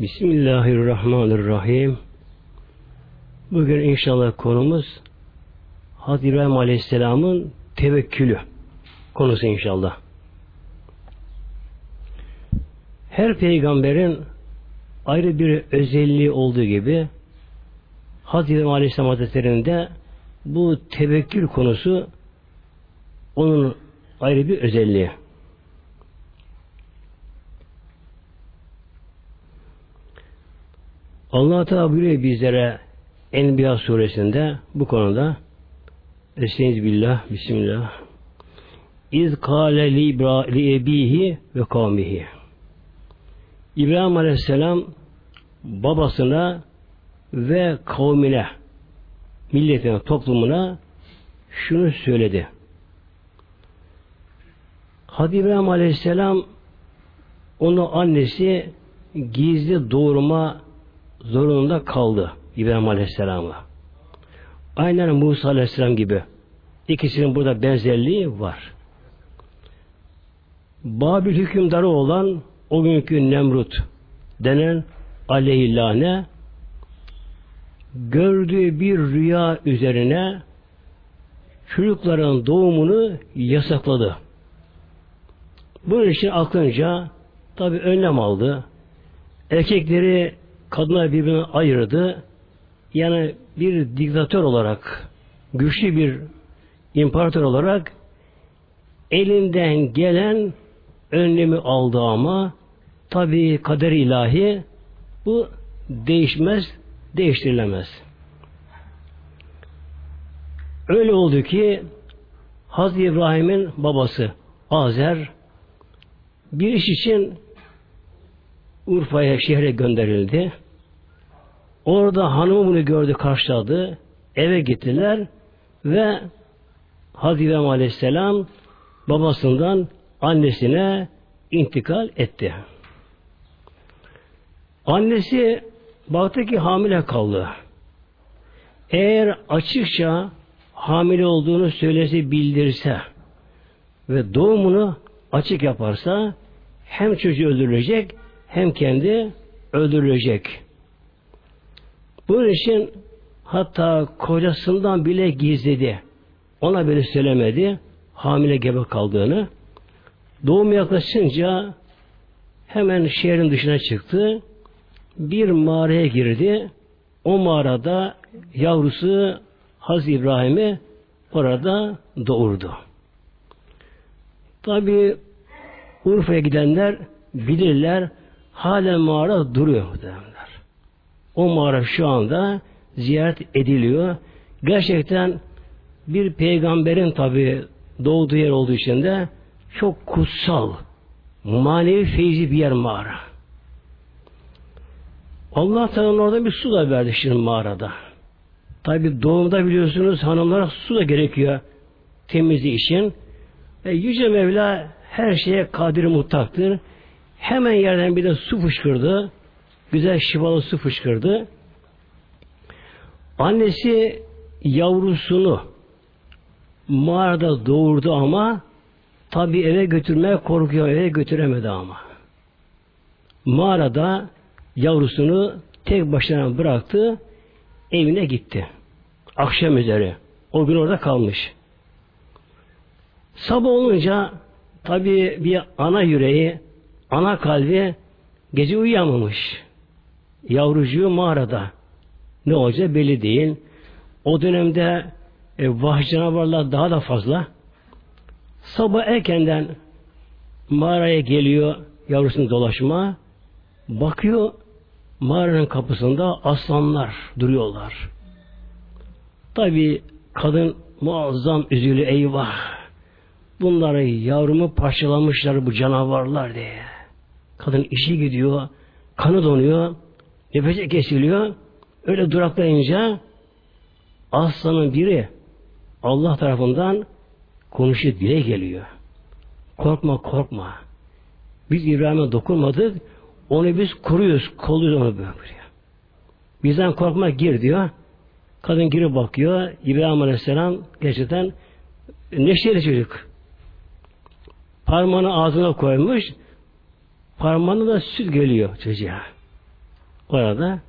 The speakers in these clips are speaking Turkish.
Bismillahirrahmanirrahim. Bugün inşallah konumuz Hazreti İbrahim Aleyhisselam'ın tevekkülü konusu inşallah. Her peygamberin ayrı bir özelliği olduğu gibi Hazreti İbrahim Aleyhisselam Hazretleri'nde bu tevekkül konusu onun ayrı bir özelliği. Allah Teala buyuruyor bizlere Enbiya suresinde bu konuda Estaiz billah, Bismillah. İz kâle li ebihi ve kavmihi. İbrahim Aleyhisselam babasına ve kavmine, milletine, toplumuna şunu söyledi. Hadi İbrahim Aleyhisselam onu annesi gizli doğurma zorunda kaldı İbrahim Aleyhisselam'a. Aynen Musa Aleyhisselam gibi. İkisinin burada benzerliği var. Babil hükümdarı olan o günkü Nemrut denen aleyhillâne gördüğü bir rüya üzerine çocukların doğumunu yasakladı. Bunun için aklınca tabi önlem aldı. Erkekleri kadınlar birbirine ayırdı. Yani bir diktatör olarak, güçlü bir imparator olarak elinden gelen önlemi aldı ama tabi kader ilahi bu değişmez, değiştirilemez. Öyle oldu ki Hazreti İbrahim'in babası Azer bir iş için Urfa'ya şehre gönderildi. Orada hanımı bunu gördü, karşıladı. Eve gittiler ve Hazreti İbrahim Aleyhisselam babasından annesine intikal etti. Annesi baktı ki hamile kaldı. Eğer açıkça hamile olduğunu söylese bildirse ve doğumunu açık yaparsa hem çocuğu öldürülecek hem kendi öldürülecek. Bunun için hatta kocasından bile gizledi. Ona bile söylemedi hamile gebe kaldığını. Doğum yaklaşınca hemen şehrin dışına çıktı. Bir mağaraya girdi. O mağarada yavrusu Haz İbrahim'i orada doğurdu. Tabi Urfa'ya gidenler bilirler halen mağara duruyor muhtemelenler. O mağara şu anda ziyaret ediliyor. Gerçekten bir peygamberin tabi doğduğu yer olduğu için de çok kutsal, manevi feyzi bir yer mağara. Allah Teala orada bir su da verdi şimdi mağarada. Tabi doğumda biliyorsunuz hanımlara su da gerekiyor temizliği için. E, Yüce Mevla her şeye kadir muhtaktır. Hemen yerden bir de su fışkırdı. Güzel şifalı su fışkırdı. Annesi yavrusunu mağarada doğurdu ama tabi eve götürmeye korkuyor. Eve götüremedi ama. Mağarada yavrusunu tek başına bıraktı. Evine gitti. Akşam üzeri. O gün orada kalmış. Sabah olunca tabi bir ana yüreği ana kalbi gece uyuyamamış. Yavrucuğu mağarada. Ne olacak belli değil. O dönemde e, vahşi canavarlar daha da fazla. Sabah erkenden mağaraya geliyor yavrusunu dolaşma. Bakıyor mağaranın kapısında aslanlar duruyorlar. Tabi kadın muazzam üzülü eyvah. Bunları yavrumu parçalamışlar bu canavarlar diye. Kadın işi gidiyor, kanı donuyor, nefesi kesiliyor. Öyle duraklayınca aslanın biri Allah tarafından konuşuyor, dile geliyor. Korkma, korkma. Biz İbrahim'e dokunmadık, onu biz kuruyoruz, kolluyoruz onu böyle. Bizden korkma gir diyor. Kadın girip bakıyor. İbrahim Aleyhisselam gerçekten neşeli çocuk. Parmağını ağzına koymuş. Parmağına da süt geliyor çocuğa. Orada.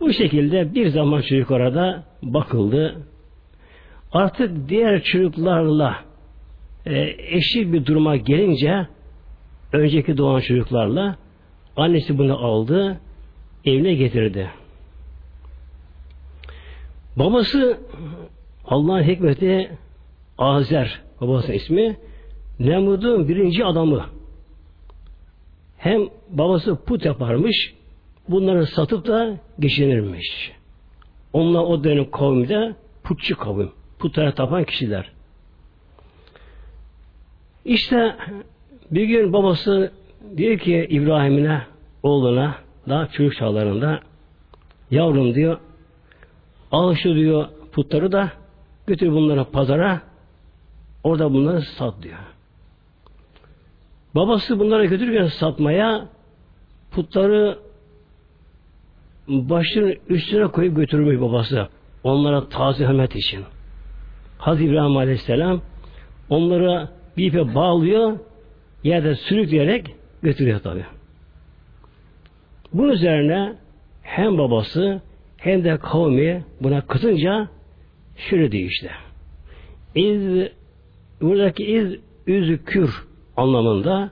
Bu şekilde bir zaman çocuk orada bakıldı. Artık diğer çocuklarla e, eşit bir duruma gelince önceki doğan çocuklarla annesi bunu aldı, evine getirdi. Babası Allah'ın hikmeti Azer babasının ismi Nemrud'un birinci adamı. Hem babası put yaparmış, bunları satıp da geçinirmiş. Onlar o dönem kavmi de putçu kavim. Putlara tapan kişiler. İşte bir gün babası diyor ki İbrahim'ine, oğluna, daha çocuk çağlarında yavrum diyor, al şu diyor putları da götür bunları pazara orada bunları sat diyor. Babası bunları götürürken satmaya putları başının üstüne koyup götürmüş babası. Onlara taze hürmet için. Hazreti İbrahim Aleyhisselam onlara bir ipe bağlıyor yerde sürükleyerek götürüyor tabi. Bunun üzerine hem babası hem de kavmi buna kızınca şöyle diyor işte. İz, buradaki iz üzükür anlamında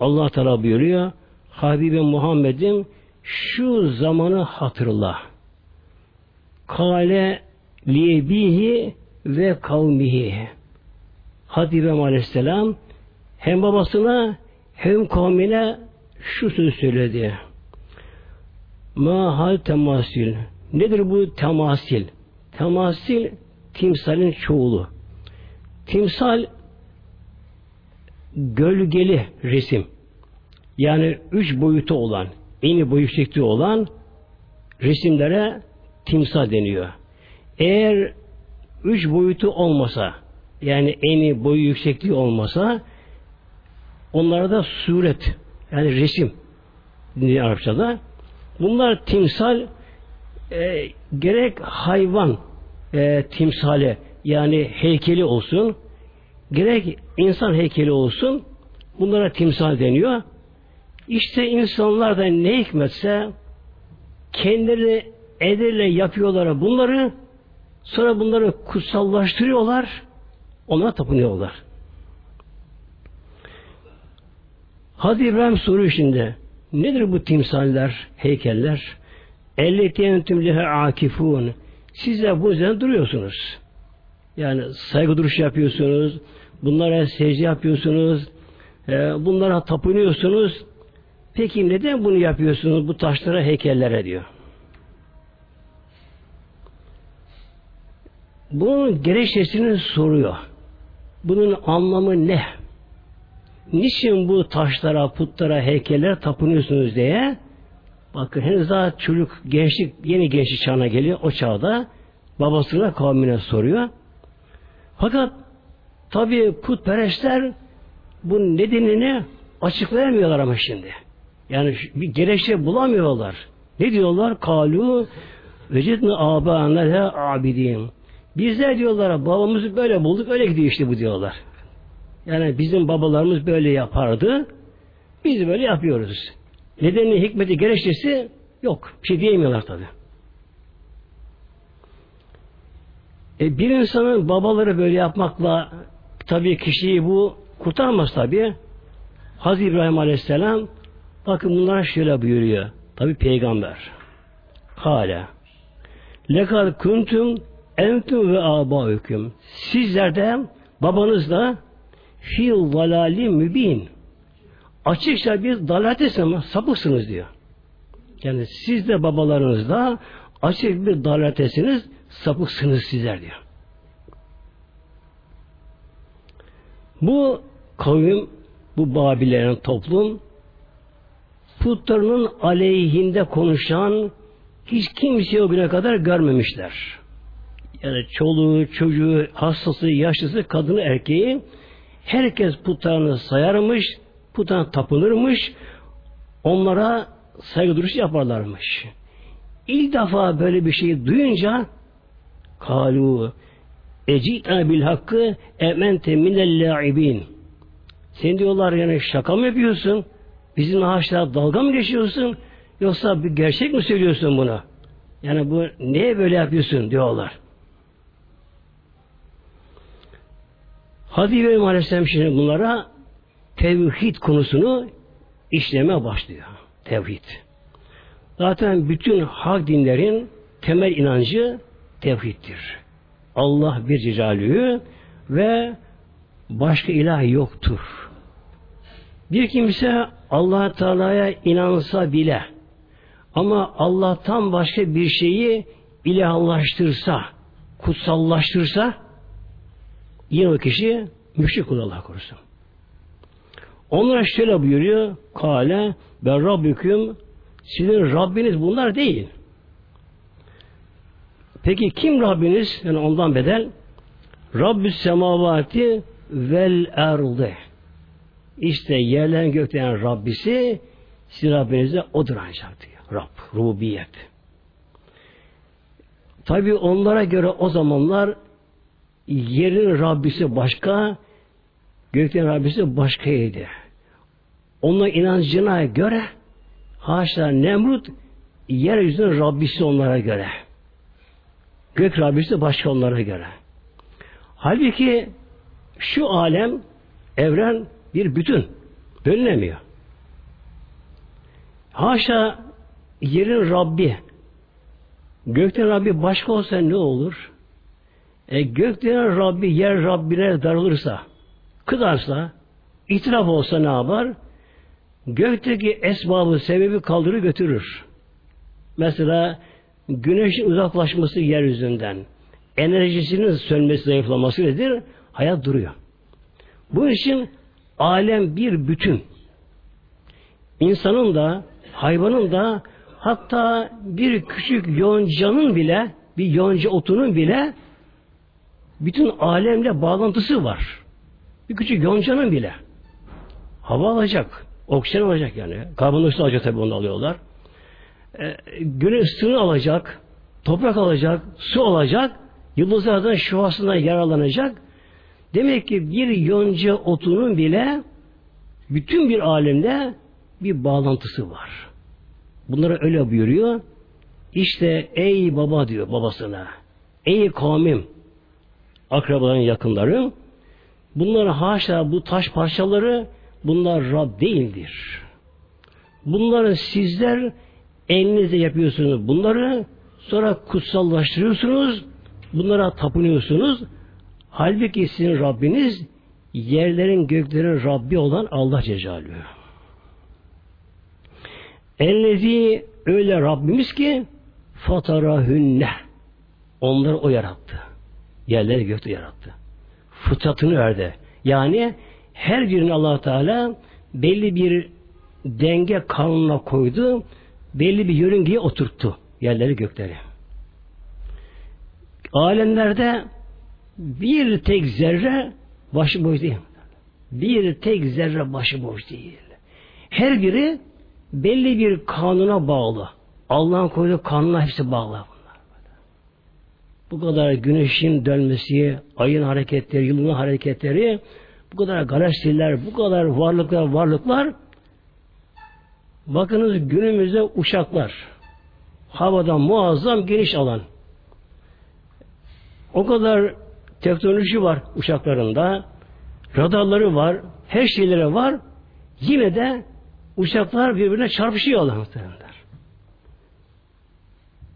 Allah Teala buyuruyor Habibi Muhammed'im şu zamanı hatırla. Kale liyebihi ve kavmihi. Hatice Aleyhisselam hem babasına hem kavmine şu sözü söyledi. Ma hal temasil. Nedir bu temasil? Temasil timsalin çoğulu. Timsal gölgeli resim. Yani üç boyutu olan, eni boyu yüksekliği olan resimlere timsal deniyor. Eğer üç boyutu olmasa, yani eni boyu yüksekliği olmasa, onlara da suret, yani resim diye Arapçada. Bunlar timsal e, gerek hayvan e, timsale yani heykeli olsun gerek insan heykeli olsun bunlara timsal deniyor. İşte insanlar da ne hikmetse kendileri elleriyle yapıyorlar bunları sonra bunları kutsallaştırıyorlar ona tapınıyorlar. Hadi İbrahim soru içinde nedir bu timsaller, heykeller? Elleti lehe akifun. Siz de bu üzerine duruyorsunuz. Yani saygı duruş yapıyorsunuz. Bunlara secde yapıyorsunuz. E, bunlara tapınıyorsunuz. Peki neden bunu yapıyorsunuz bu taşlara, heykellere diyor. Bunun gerekçesini soruyor. Bunun anlamı ne? Niçin bu taşlara, putlara, heykellere tapınıyorsunuz diye bakın henüz daha çocuk, gençlik, yeni gençlik çağına geliyor o çağda babasına kavmine soruyor. Fakat tabi putperestler bu nedenini açıklayamıyorlar ama şimdi. Yani bir gerekçe bulamıyorlar. Ne diyorlar? Kalu vecidne âbâne le abidin. Bizler diyorlar babamızı böyle bulduk öyle gidiyor işte bu diyorlar. Yani bizim babalarımız böyle yapardı. Biz böyle yapıyoruz. Nedeni hikmeti gerekçesi yok. Bir şey diyemiyorlar tabi. E, bir insanın babaları böyle yapmakla tabi kişiyi bu kurtarmaz tabi. Hazreti İbrahim Aleyhisselam bakın bunlar şöyle buyuruyor. Tabi peygamber. Hala. Lekad kuntum entum ve abaüküm. Sizler de babanız da fil valali mübin. Açıkça bir dalatesin ama sapıksınız diyor. Yani siz de babalarınız da açık bir dalatesiniz, sapıksınız sizler diyor. Bu kavim, bu Babilerin toplum putlarının aleyhinde konuşan hiç kimseyi o güne kadar görmemişler. Yani çoluğu, çocuğu, hastası, yaşlısı, kadını, erkeği herkes putlarını sayarmış, putlarına tapınırmış, onlara saygı duruşu yaparlarmış. İlk defa böyle bir şeyi duyunca kalu ecitna bil hakkı emente minel la'ibin sen diyorlar yani şaka mı yapıyorsun? Bizim ağaçlar dalga mı geçiyorsun? Yoksa bir gerçek mi söylüyorsun bunu? Yani bu neye böyle yapıyorsun diyorlar. Hadi İbrahim Aleyhisselam şimdi bunlara tevhid konusunu işleme başlıyor. Tevhid. Zaten bütün hak dinlerin temel inancı tevhiddir. Allah bir cicalüğü ve başka ilah yoktur. Bir kimse allah Teala'ya inansa bile ama Allah'tan başka bir şeyi ilahlaştırsa, kutsallaştırsa yine o kişi müşrik olur Allah korusun. Onlara şöyle buyuruyor. Kale ben Rabbüküm sizin Rabbiniz bunlar değil. Peki kim Rabbiniz? Yani ondan bedel. Rabbüs semavati vel erdi. İşte yerlerin göklerin Rabbisi sizin Rabbinize odur ancak diyor. Rab, rububiyet. Tabi onlara göre o zamanlar yerin Rabbisi başka, göklerin Rabbisi başkaydı. Onun inancına göre haşa Nemrut yeryüzünün Rabbisi onlara göre. Gök Rabbisi başka onlara göre. Halbuki şu alem, evren bir bütün. Bölünemiyor. Haşa yerin Rabbi, gökten Rabbi başka olsa ne olur? E, gökten Rabbi yer Rabbine darılırsa, kıdarsa, itiraf olsa ne yapar? Gökteki esbabı, sebebi kaldırır götürür. Mesela güneşin uzaklaşması yeryüzünden, enerjisinin sönmesi, zayıflaması nedir? Hayat duruyor. Bu için alem bir bütün. İnsanın da, hayvanın da, hatta bir küçük yoncanın bile, bir yonca otunun bile bütün alemle bağlantısı var. Bir küçük yoncanın bile. Hava alacak. Oksijen alacak yani. Karbondioksit alacak tabi onu alıyorlar. E, güneş ısını alacak. Toprak alacak. Su alacak. Yıldızlardan şuasından yararlanacak. Demek ki bir yonca otunun bile bütün bir alemde bir bağlantısı var. Bunlara öyle buyuruyor. İşte ey baba diyor babasına. Ey kavmim akrabaların yakınları bunlar haşa bu taş parçaları bunlar Rab değildir. Bunları sizler elinizle yapıyorsunuz. Bunları sonra kutsallaştırıyorsunuz. Bunlara tapınıyorsunuz. Halbuki sizin Rabbiniz yerlerin göklerin Rabbi olan Allah Cecalü. Ellezi öyle Rabbimiz ki fatarahünne onları o yarattı. Yerleri gökte yarattı. Fıtratını verdi. Yani her birini allah Teala belli bir denge kanununa koydu. Belli bir yörüngeye oturttu. Yerleri gökleri. Alemlerde bir tek zerre başıboş değil. Bir tek zerre başıboş değil. Her biri belli bir kanuna bağlı. Allah'ın koyduğu kanuna hepsi bağlı bunlar. Bu kadar güneşin dönmesi, ayın hareketleri, yılın hareketleri, bu kadar galaksiler, bu kadar varlıklar, varlıklar bakınız günümüzde uçaklar havada muazzam geniş alan o kadar teknoloji var uçaklarında radarları var her şeyleri var yine de uçaklar birbirine çarpışıyorlar muhtemelenler.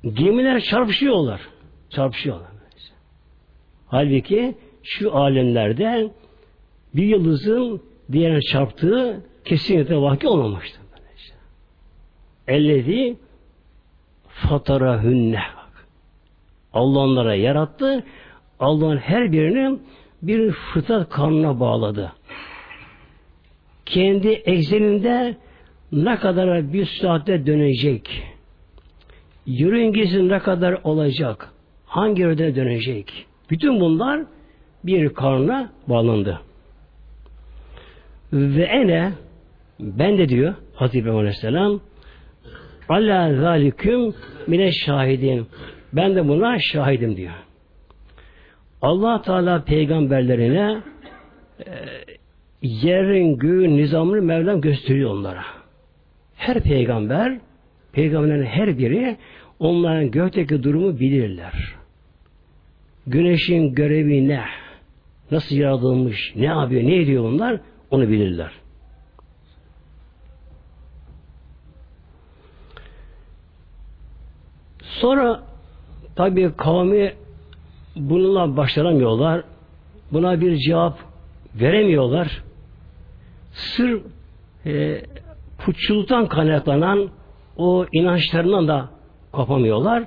Gemiler çarpışıyorlar. Çarpışıyorlar. Halbuki şu alemlerde bir yıldızın diğerine çarptığı kesinlikle vaki olmamıştır. Ellezi fatarahünne Allah onlara yarattı. Allah'ın her birini bir fıtrat kanuna bağladı. Kendi egzeninde ne kadar bir saatte dönecek? Yörüngesi ne kadar olacak? Hangi yerde dönecek? Bütün bunlar bir karna bağlandı. Ve ene ben de diyor Hazreti İbrahim Aleyhisselam Allah zaliküm mine şahidin. Ben de buna şahidim diyor. Allah Teala peygamberlerine e, yerin göğün nizamını Mevlam gösteriyor onlara. Her peygamber peygamberlerin her biri onların gökteki durumu bilirler. Güneşin görevi ne? Nasıl yaratılmış? Ne yapıyor? Ne ediyor onlar? Onu bilirler. Sonra tabi kavmi bununla başaramıyorlar. Buna bir cevap veremiyorlar. Sır e, putçuluktan kaynaklanan o inançlarından da kopamıyorlar.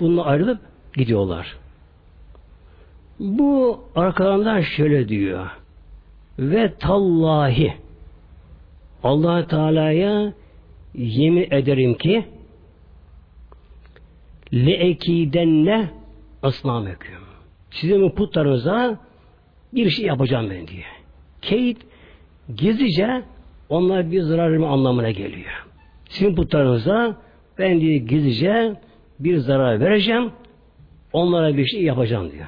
Bununla ayrılıp gidiyorlar. Bu arkalarından şöyle diyor. Ve tallahi allah Teala'ya yemin ederim ki le ekidenne asnameküm. Sizin bu putlarınıza bir şey yapacağım ben diye. Keyit gizlice onlar bir zararımı anlamına geliyor. Sizin putlarınıza ben diye gizlice bir zarar vereceğim. Onlara bir şey yapacağım diyor.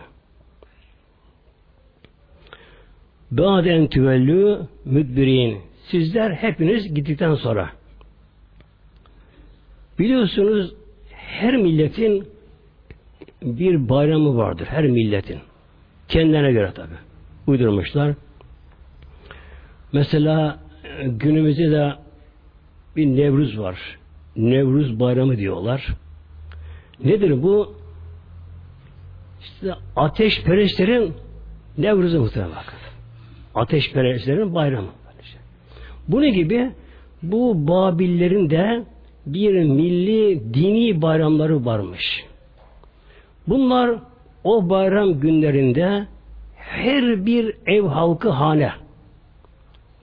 Ba'den tüvellü müdbirin. Sizler hepiniz gittikten sonra. Biliyorsunuz her milletin bir bayramı vardır. Her milletin. Kendilerine göre tabi. Uydurmuşlar. Mesela günümüzde de bir Nevruz var. Nevruz bayramı diyorlar. Nedir bu? İşte ateşperestlerin Nevruz'u muhtemelen bakın. Ateşperestlerin bayramı. Bunun gibi bu Babillerin de bir milli dini bayramları varmış. Bunlar o bayram günlerinde her bir ev halkı hane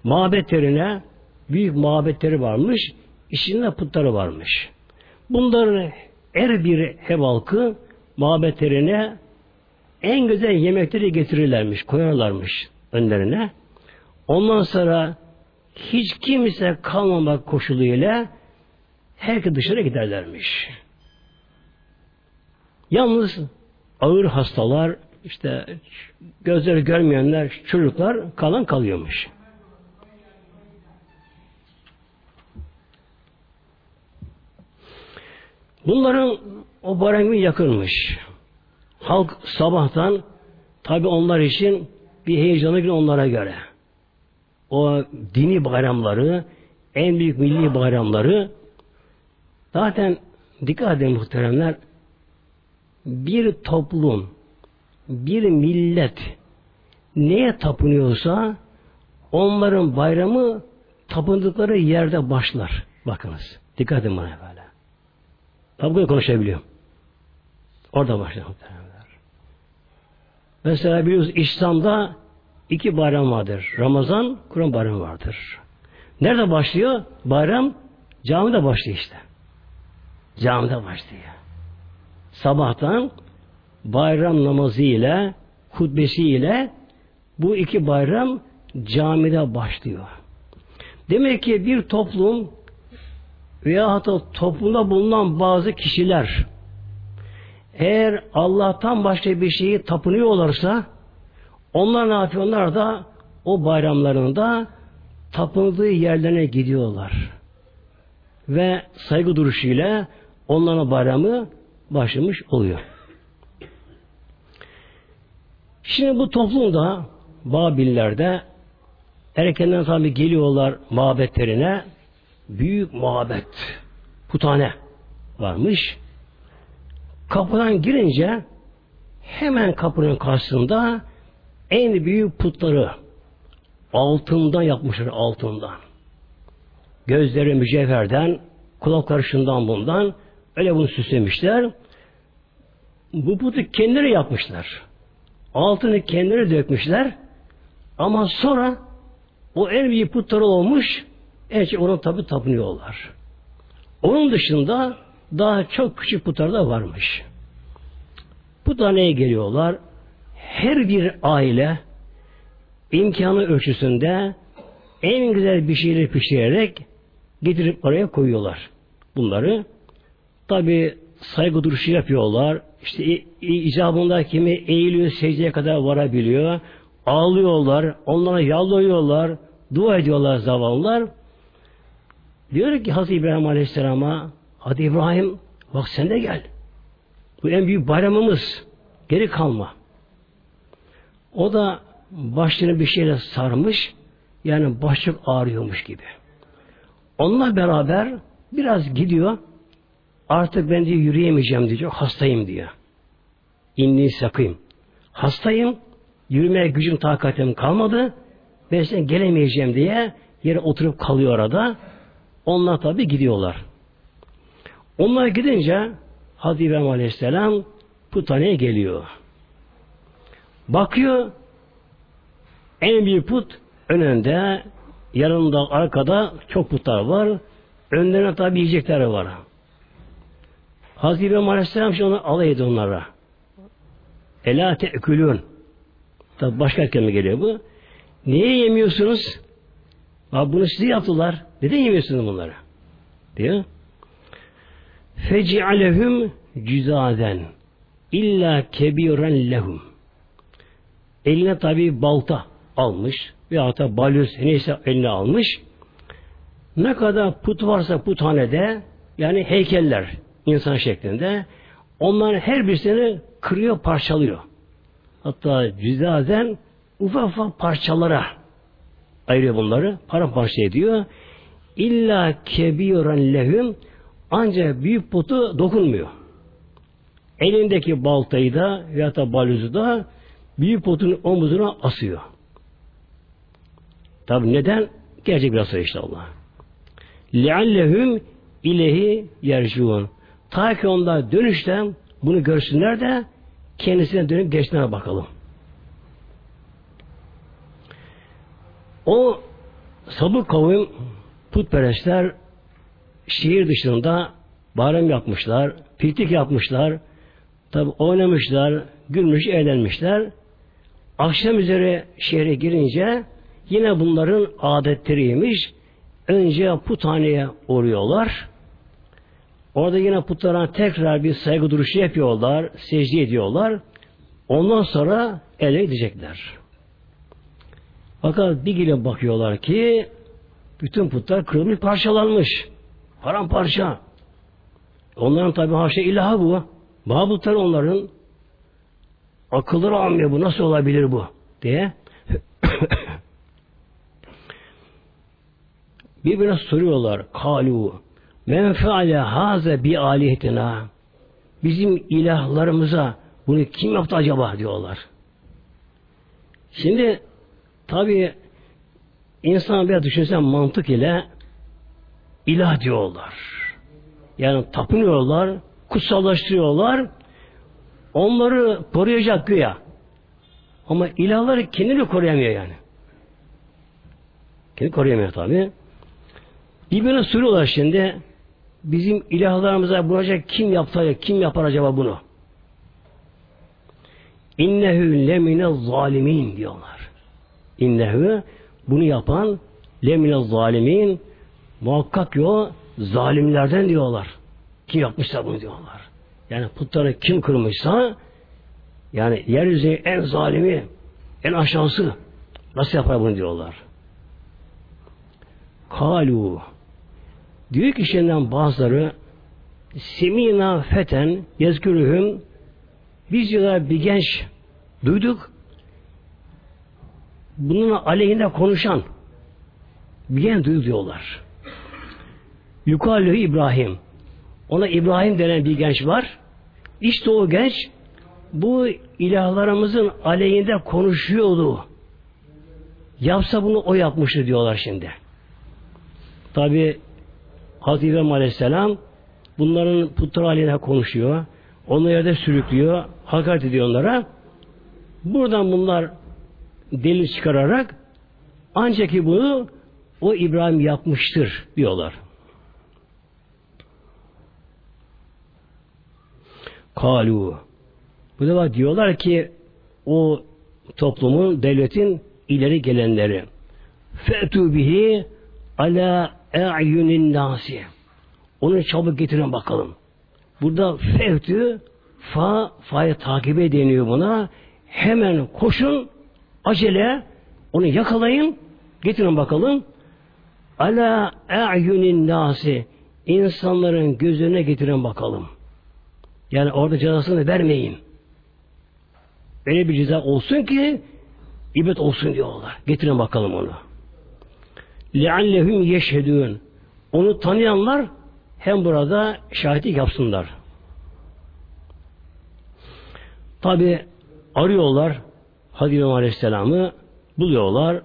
mabetlerine büyük mabetleri varmış, içinde putları varmış. Bunların her bir ev halkı mabetlerine en güzel yemekleri getirirlermiş, koyarlarmış önlerine. Ondan sonra hiç kimse kalmamak koşuluyla herkes dışarı giderlermiş. Yalnız ağır hastalar, işte gözleri görmeyenler, çocuklar kalan kalıyormuş. Bunların o bayramı yakınmış. Halk sabahtan tabi onlar için bir heyecanı gün onlara göre. O dini bayramları, en büyük milli bayramları zaten dikkat edin muhteremler bir toplum, bir millet neye tapınıyorsa onların bayramı tapındıkları yerde başlar. Bakınız. Dikkat edin buna böyle. Tabi konuşabiliyorum. Orada başlar. Mesela biliyoruz İslam'da iki bayram vardır. Ramazan, Kur'an bayramı vardır. Nerede başlıyor? Bayram camide başlıyor işte. Camide başlıyor. Sabahtan bayram namazı ile hutbesi ile bu iki bayram camide başlıyor. Demek ki bir toplum veya hatta toplumda bulunan bazı kişiler eğer Allah'tan başka bir şeyi tapınıyorlarsa onlar ne yapıyorlar da o bayramlarında tapındığı yerlerine gidiyorlar. Ve saygı duruşuyla onların bayramı başlamış oluyor. Şimdi bu toplumda Babillerde erkenden tabi geliyorlar mabetlerine büyük muhabbet putane varmış. Kapıdan girince hemen kapının karşısında en büyük putları altından yapmışlar altından. Gözleri mücevherden, kulakları şundan bundan öyle bunu süslemişler. Bu putu kendileri yapmışlar. Altını kendileri dökmüşler. Ama sonra o en büyük putları olmuş en çok ona tabi tapınıyorlar. Onun dışında daha çok küçük putlar da varmış. Bu da neye geliyorlar? Her bir aile imkanı ölçüsünde en güzel bir şeyleri pişirerek getirip oraya koyuyorlar. Bunları tabi saygı duruşu yapıyorlar. İşte icabında kimi eğiliyor, secdeye kadar varabiliyor. Ağlıyorlar, onlara yalvarıyorlar, dua ediyorlar zavallılar. Diyor ki Hazreti İbrahim Aleyhisselam'a hadi İbrahim bak sen de gel. Bu en büyük bayramımız. Geri kalma. O da başını bir şeyle sarmış. Yani başlık ağrıyormuş gibi. Onunla beraber biraz gidiyor. Artık ben diye yürüyemeyeceğim diyor. Hastayım diyor. İnni sakayım. Hastayım. Yürümeye gücüm takatim kalmadı. Ben sen gelemeyeceğim diye yere oturup kalıyor orada. Onlar tabi gidiyorlar. Onlar gidince Hadi İbrahim Aleyhisselam puthaneye geliyor. Bakıyor en büyük put önünde yanında arkada çok putlar var. Önlerine tabi yiyecekler var. Hazreti İbrahim Aleyhisselam şimdi alay ediyor onlara. Ela te'külün. Tabi başka kelime geliyor bu. Niye yemiyorsunuz? Abi bunu size yaptılar. Neden yemiyorsunuz bunları? Diyor. Feci'alehum cüzaden illa kebiren lehum. Eline tabi balta almış veya da balyoz neyse eline almış. Ne kadar put varsa puthanede yani heykeller insan şeklinde onların her birisini kırıyor parçalıyor. Hatta cüzaden ufak ufak parçalara ayırıyor bunları. Paramparça ediyor. İlla kebiren lehum ancak büyük putu dokunmuyor. Elindeki baltayı da veya da balyozu da büyük potun omuzuna asıyor. Tabi neden? Gerçek biraz sonra işte Allah. لَعَلَّهُمْ ilehi yerciun. Ta ki onlar dönüşten bunu görsünler de kendisine dönüp geçtiğine bakalım. O sabık kavim putperestler şehir dışında bayram yapmışlar, piknik yapmışlar, tabi oynamışlar, gülmüş, eğlenmişler. Akşam üzere şehre girince yine bunların adetleriymiş. Önce puthaneye uğruyorlar. Orada yine putlara tekrar bir saygı duruşu yapıyorlar, secde ediyorlar. Ondan sonra ele gidecekler. Fakat bir gile bakıyorlar ki bütün putlar kırılmış, parçalanmış. Paramparça. Onların tabi haşa ilahı bu. Mabutlar onların. Akılları almıyor bu. Nasıl olabilir bu? diye. Birbirine soruyorlar. Kalu. Men feale haze bi aliyetina. Bizim ilahlarımıza bunu kim yaptı acaba diyorlar. Şimdi tabi insan biraz düşünsen mantık ile ilah diyorlar. Yani tapınıyorlar, kutsallaştırıyorlar. Onları koruyacak güya. Ama ilahları kendini koruyamıyor yani. Kendi koruyamıyor tabi. Birbirine soruyorlar şimdi. Bizim ilahlarımıza bulacak kim yaptı, kim yapar acaba bunu? İnnehu lemine zalimin diyorlar. İnnehu bunu yapan lemine zalimin Muhakkak ki o zalimlerden diyorlar. Kim yapmışsa bunu diyorlar. Yani putları kim kırmışsa yani yeryüzünün en zalimi, en aşağısı nasıl yapar bunu diyorlar. Kalu diyor ki şimdiden bazıları Semina feten yezkürühüm biz diyorlar bir genç duyduk bunun aleyhinde konuşan bir genç duyduk diyorlar. Yukalü İbrahim. Ona İbrahim denen bir genç var. İşte o genç bu ilahlarımızın aleyhinde konuşuyordu. Yapsa bunu o yapmıştı diyorlar şimdi. Tabi Hazreti İbrahim Aleyhisselam bunların putları aleyhine konuşuyor. Onları yerde sürüklüyor. Hakaret ediyor onlara. Buradan bunlar delil çıkararak ancak ki bunu o İbrahim yapmıştır diyorlar. Kalu. Bu defa diyorlar ki o toplumun, devletin ileri gelenleri. Fe'tu bihi ala e'yunin nasi. Onu çabuk getirin bakalım. Burada fevtü fa, fa'ya takibe deniyor buna. Hemen koşun, acele onu yakalayın, getirin bakalım. ala e'yunin nasi insanların gözüne getirin bakalım. Yani orada cezasını vermeyin. Öyle bir ceza olsun ki ibret olsun diyorlar. Getirin bakalım onu. لَعَلَّهُمْ يَشْهَدُونَ Onu tanıyanlar hem burada şahitlik yapsınlar. Tabi arıyorlar Hazreti Aleyhisselam'ı buluyorlar.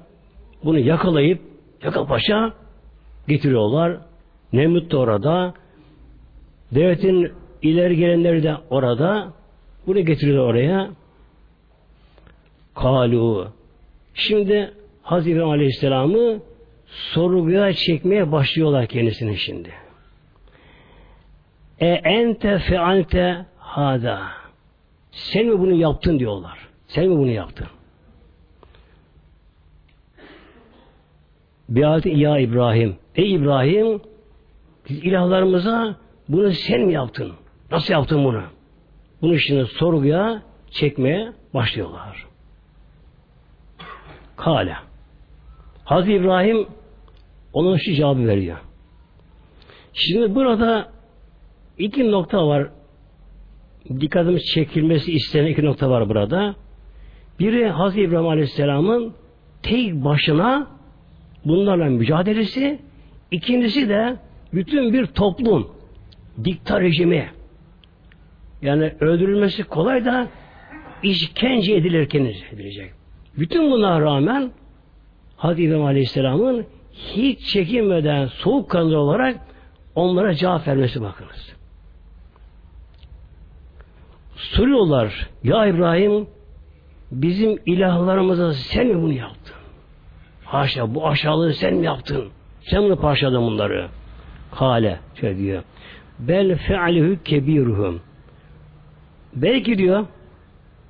Bunu yakalayıp Yakal Paşa getiriyorlar. Nemrut da orada. Devletin ileri gelenleri de orada. Bunu getiriyorlar oraya. Kalu. Şimdi Hazreti Aleyhisselam'ı sorguya çekmeye başlıyorlar kendisini şimdi. E ente fealte hada. Sen mi bunu yaptın diyorlar. Sen mi bunu yaptın? Biati ya İbrahim. Ey İbrahim biz ilahlarımıza bunu sen mi yaptın? Nasıl yaptın bunu? Bunu şimdi sorguya çekmeye başlıyorlar. Kale. Hazreti İbrahim onun şu cevabı veriyor. Şimdi burada iki nokta var. Dikkatimiz çekilmesi istenen iki nokta var burada. Biri Hazreti İbrahim Aleyhisselam'ın tek başına bunlarla mücadelesi, ikincisi de bütün bir toplum, dikta rejimi, yani öldürülmesi kolay da işkence edilirken edilecek. Bütün buna rağmen Hazreti İbrahim Aleyhisselam'ın hiç çekinmeden soğukkanlı olarak onlara cevap vermesi bakınız. Soruyorlar, ya İbrahim bizim ilahlarımıza sen mi bunu yaptın? Haşa bu aşağılığı sen mi yaptın? Sen mi parçaladın bunları? Kale şöyle diyor. Bel fe'alihü kebiruhum. Belki diyor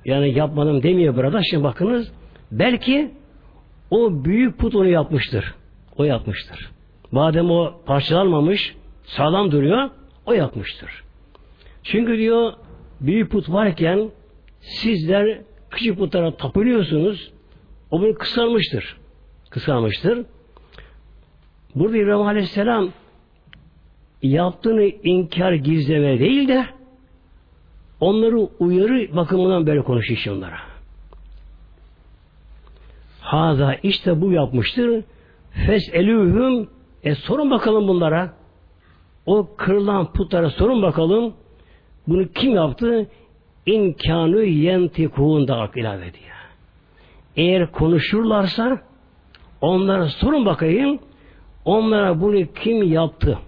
yani yapmadım demiyor burada. Şimdi bakınız belki o büyük put onu yapmıştır. O yapmıştır. Madem o parçalanmamış sağlam duruyor o yapmıştır. Çünkü diyor büyük put varken sizler küçük putlara tapınıyorsunuz. O bunu kısalmıştır kısalmıştır. Burada İbrahim Aleyhisselam yaptığını inkar gizleme değil de onları uyarı bakımından böyle konuşuyor onlara. Haza işte bu yapmıştır. Fes elühüm e sorun bakalım bunlara. O kırılan putlara sorun bakalım. Bunu kim yaptı? İmkanı yentikûn da ilave ediyor. Eğer konuşurlarsa Onlara sorun bakayım. Onlara bunu kim yaptı?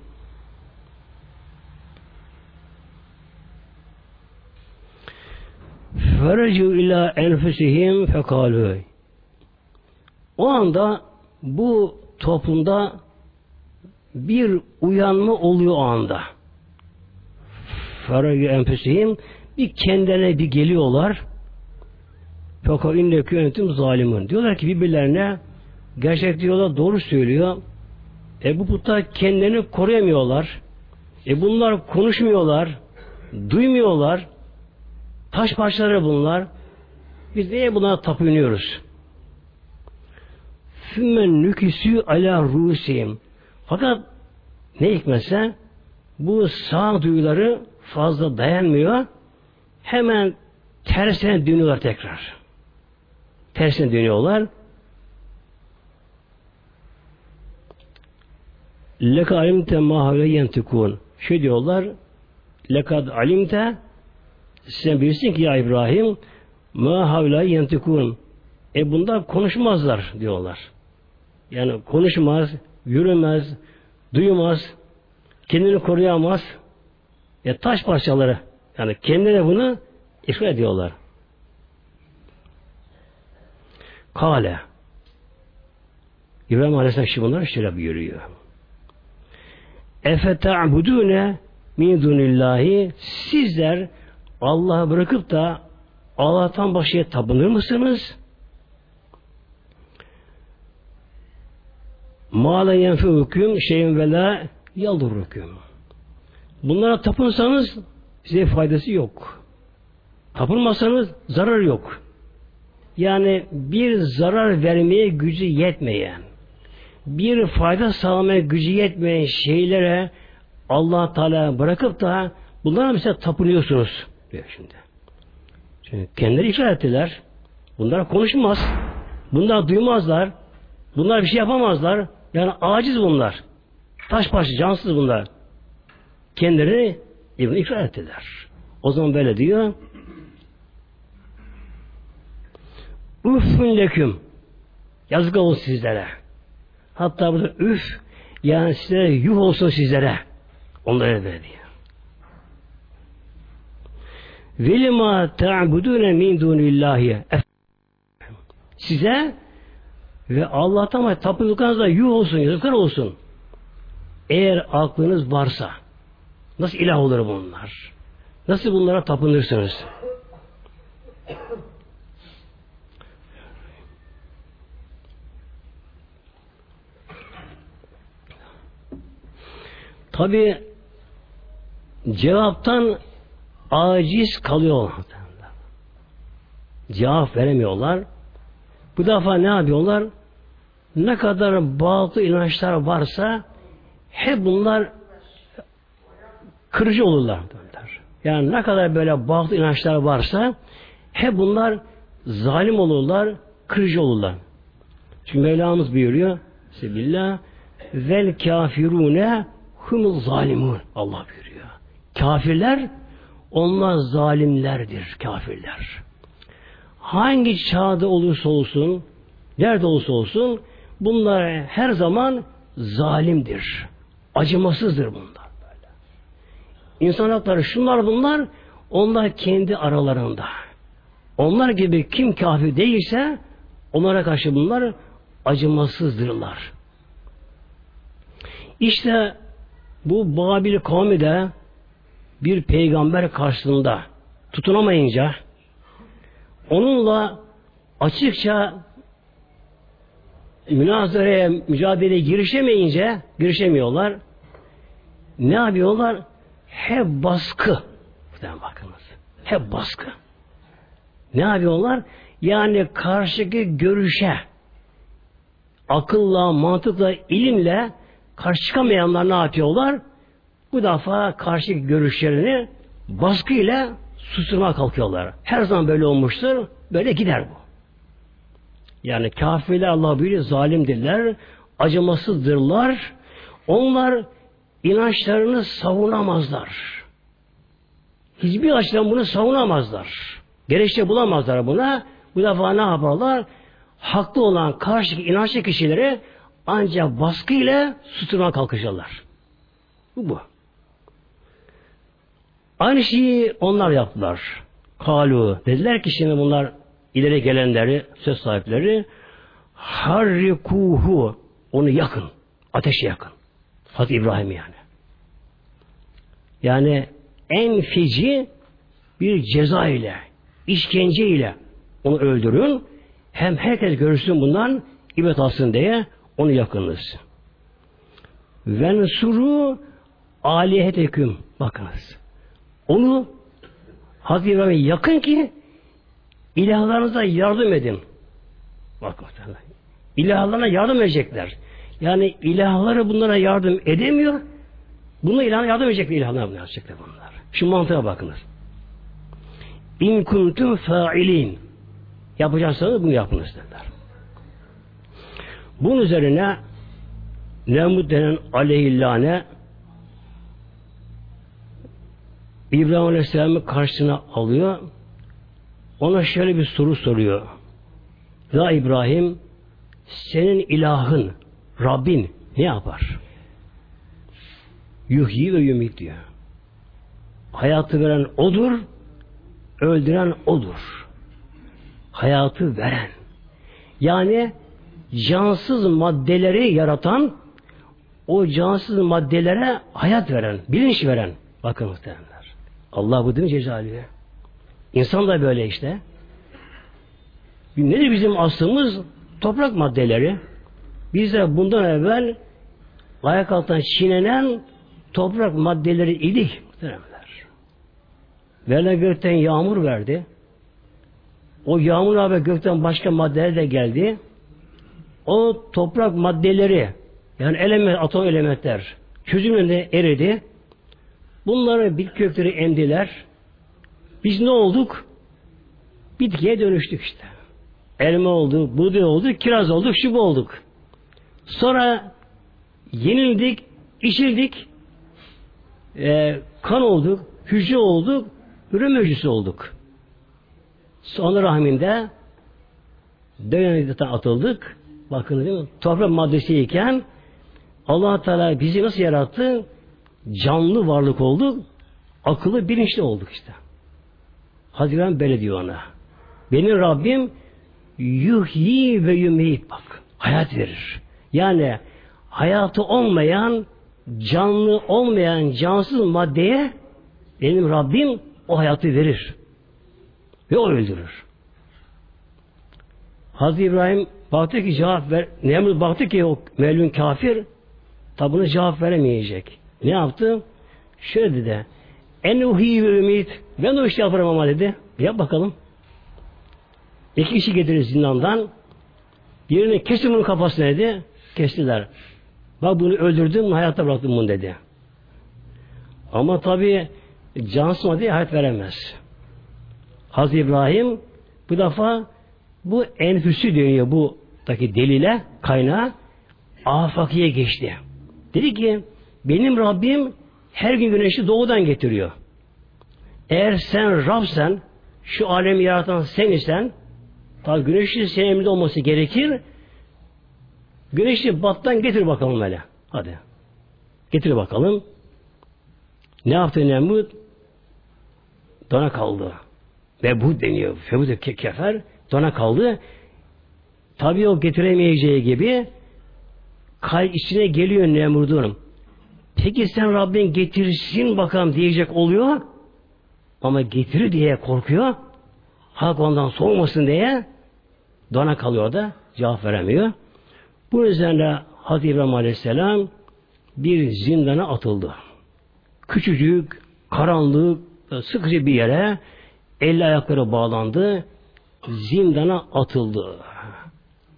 Ferecu ila enfusihim fekalu. O anda bu toplumda bir uyanma oluyor o anda. Ferecu enfusihim bir kendilerine bir geliyorlar. Fakat innekü yönetim zalimin. Diyorlar ki birbirlerine Gerçek diyorlar doğru söylüyor. E bu putlar kendilerini koruyamıyorlar. E bunlar konuşmuyorlar. Duymuyorlar. Taş parçaları bunlar. Biz niye buna tapınıyoruz? Fümmen nüküsü ala rusihim. Fakat ne hikmetse bu sağ duyuları fazla dayanmıyor. Hemen tersine dönüyorlar tekrar. Tersine dönüyorlar. Leka alimte ma havle yentikun. Şey diyorlar. Lekad alimte sen bilirsin ki ya İbrahim ma havle yentikun. E bunlar konuşmazlar diyorlar. Yani konuşmaz, yürümez, duymaz, kendini koruyamaz. Ya taş parçaları. Yani kendine bunu ikrar ediyorlar. Kale. İbrahim Aleyhisselam şimdi bunları şöyle buyuruyor. Efeta'budune min dunillahi sizler Allah'ı bırakıp da Allah'tan başka tapınır mısınız? Mâle yenfehukum şeyin vela yaldurrukum. Bunlara tapınsanız size faydası yok. Tapınmasanız zarar yok. Yani bir zarar vermeye gücü yetmeyen, bir fayda sağlamaya gücü yetmeyen şeylere allah Teala bırakıp da bunlara mesela tapınıyorsunuz diyor şimdi. Şimdi kendileri ikrar ettiler. Bunlar konuşmaz. Bunlar duymazlar. Bunlar bir şey yapamazlar. Yani aciz bunlar. Taş parça, cansız bunlar. Kendileri İbn ikrar ettiler. O zaman böyle diyor. Üffün leküm. Yazık olsun sizlere. Hatta burada üf yani sizlere yuh olsun sizlere. Onlara böyle diyor. Velima ta'budune min dunillahi. Size ve Allah'tan ama tapındıklarınızda yuh olsun, yazıklar olsun. Eğer aklınız varsa nasıl ilah olur bunlar? Nasıl bunlara tapınırsınız? Tabi cevaptan aciz kalıyor. Cevap veremiyorlar. Bu defa ne yapıyorlar? Ne kadar batıl inançlar varsa hep bunlar kırıcı olurlar. Yani ne kadar böyle batıl inançlar varsa hep bunlar zalim olurlar, kırıcı olurlar. Çünkü Mevlamız buyuruyor Sebillah vel kafirune humul zalimun Allah buyuruyor. Kafirler onlar zalimlerdir kafirler. Hangi çağda olursa olsun, nerede olursa olsun bunlar her zaman zalimdir. Acımasızdır bunlar. Böyle. İnsan hakları şunlar bunlar, onlar kendi aralarında. Onlar gibi kim kafir değilse onlara karşı bunlar acımasızdırlar. İşte bu Babil kavmi de bir peygamber karşısında tutunamayınca onunla açıkça münazaraya, mücadeleye girişemeyince girişemiyorlar. Ne yapıyorlar? Hep baskı. Buradan bakınız. Hep baskı. Ne yapıyorlar? Yani karşıki görüşe akılla, mantıkla, ilimle karşı çıkamayanlar ne yapıyorlar? Bu defa karşı görüşlerini baskıyla susturmaya kalkıyorlar. Her zaman böyle olmuştur. Böyle gider bu. Yani kafirler Allah biliyor zalimdirler, acımasızdırlar. Onlar inançlarını savunamazlar. Hiçbir açıdan bunu savunamazlar. Gerekçe bulamazlar buna. Bu defa ne yaparlar? Haklı olan karşı inançlı kişileri ancak baskıyla susturmaya kalkışırlar. Bu bu. Aynı şeyi onlar yaptılar. Kalu. Dediler ki şimdi bunlar ileri gelenleri, söz sahipleri harrikuhu onu yakın. Ateşe yakın. Hazreti İbrahim yani. Yani en feci bir ceza ile, işkence ile onu öldürün. Hem herkes görsün bundan ibret alsın diye onu yakınız. Vensuru aliheteküm. Bakınız. Onu Hazreti İbrahim'e yakın ki ilahlarınıza yardım edin. Bak İlahlarına yardım edecekler. Yani ilahları bunlara yardım edemiyor. Bunu ilahına yardım edecekler ilahlarına bunu yapacaklar bunlar. Şu mantığa bakınız. İn kuntum fa'ilin. Yapacaksanız bunu yapınız dediler. Bunun üzerine Nemrut denen aleyhillâne İbrahim Aleyhisselam'ı karşısına alıyor. Ona şöyle bir soru soruyor. Ya İbrahim senin ilahın, Rabbin ne yapar? Yuhyi ve yumit diyor. Hayatı veren odur, öldüren odur. Hayatı veren. Yani cansız maddeleri yaratan, o cansız maddelere hayat veren, bilinç veren. Bakın muhtemelen. Allah bu değil mi Cezali'ye? İnsan da böyle işte. Nedir bizim aslımız? Toprak maddeleri. Biz de bundan evvel ayak altından çiğnenen toprak maddeleri idik. Verilen gökten yağmur verdi. O yağmur abi gökten başka maddeler de geldi. O toprak maddeleri Yani element, atom elementler çözümünde eridi. Bunları bitki kökleri emdiler. Biz ne olduk? Bitkiye dönüştük işte. Elma oldu, buğday oldu, kiraz olduk, şu olduk. Sonra yenildik, içildik, e, kan olduk, hücre olduk, ürün meclisi olduk. Sonra rahminde dönemde atıldık. Bakın değil mi? Toprak maddesiyken allah Teala bizi nasıl yarattı? Canlı varlık olduk. Akıllı bilinçli olduk işte. Hazreti böyle diyor ona. Benim Rabbim yuhyi ve yumeyit bak. Hayat verir. Yani hayatı olmayan, canlı olmayan cansız maddeye benim Rabbim o hayatı verir. Ve o öldürür. Hazreti İbrahim baktı ki cevap ver. Nemrut baktı ki o melun kafir tabuna cevap veremeyecek. Ne yaptı? Şöyle dedi. En uhi ümit. Ben o işi yaparım ama dedi. Yap bakalım. İki kişi getirir zindandan. Birini kesin bunun kafasına dedi. Kestiler. Bak bunu öldürdüm, hayatta bıraktım bunu dedi. Ama tabi cansız maddeye hayat veremez. Hazreti İbrahim bu defa bu enfüsü dönüyor bu taki delile kaynağı afakiye geçti. Dedi ki benim Rabbim her gün güneşi doğudan getiriyor. Eğer sen Rabsen şu alemi yaratan sen isen tabi güneşin senin emrinde olması gerekir. Güneşi battan getir bakalım öyle. Hadi. Getir bakalım. Ne yaptı Nemrut? Dona kaldı. Ve bu deniyor. Fevud kefer dona kaldı. Tabi o getiremeyeceği gibi kalp içine geliyor Nemrud'un. Peki sen Rabbin getirsin bakalım diyecek oluyor. Ama getir diye korkuyor. Halk ondan soğumasın diye dona kalıyor da cevap veremiyor. Bu üzerine Hazreti İbrahim Aleyhisselam bir zindana atıldı. Küçücük, karanlık, sıkıcı bir yere elle ayakları bağlandı. Zindana atıldı.